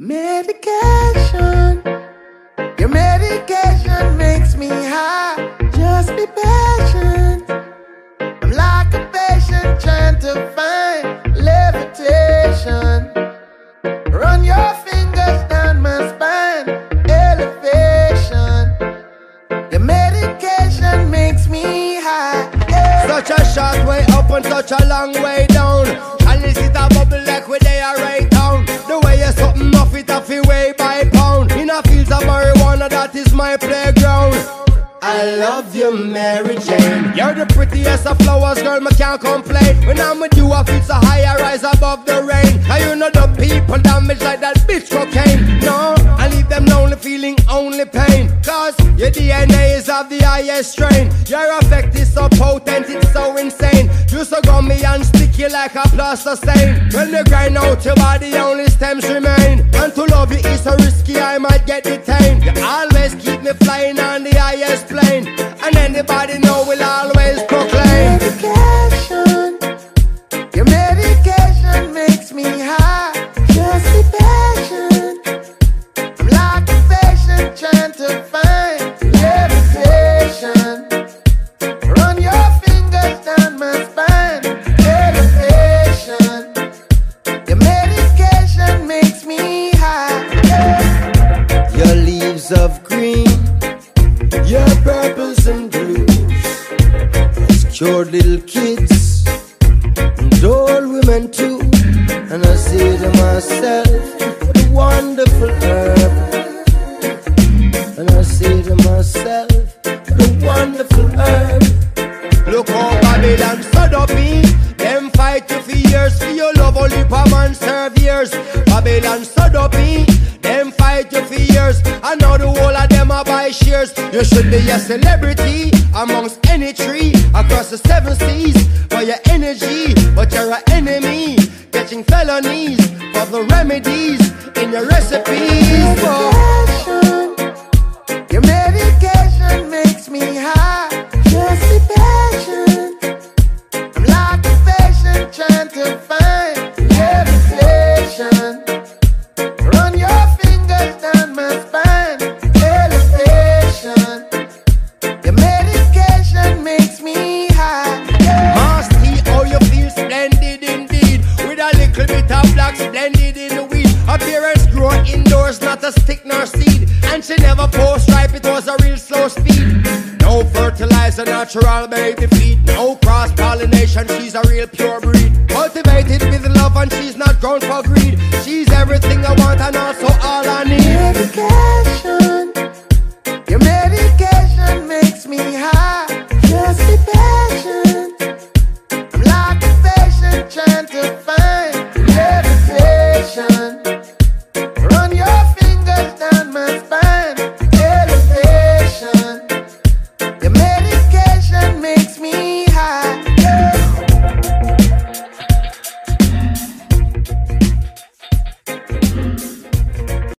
Medication. Your medication makes me high. Just be patient. I'm like a patient trying to find levitation. Run your fingers down my spine. Elevation. Your medication makes me high. Such a short way up and such a long way down. My playground. I love you, Mary Jane. You're the prettiest of flowers, girl, me can't complain. When I'm with you, I feel so high, I rise above the rain. Now you know the people damage like that bitch cocaine. No, I leave them lonely, feeling only pain. Cause your DNA is of the highest strain. Your effect is so potent, it's so insane. You so gummy and sticky like a plaster stain. When you grind out your body, only stems remain. And to love you is so risky, I might get detained. Has little kids and old women too. And I say to myself, what a wonderful herb. And I say to myself, what a wonderful herb. Look how Babylon stood up me. Them fight you for years For your love only per man serve years Babylon stood up me. Them fight you for years I know the whole shares You should be a celebrity Amongst any tree Across the seven seas For your energy But you're an enemy Catching felonies For the remedies In your recipes oh. Fertilizer, natural baby feed. No cross pollination, she's a real pure breed. Cultivated with love, and she's not grown for greed. She's everything I want and also all I need.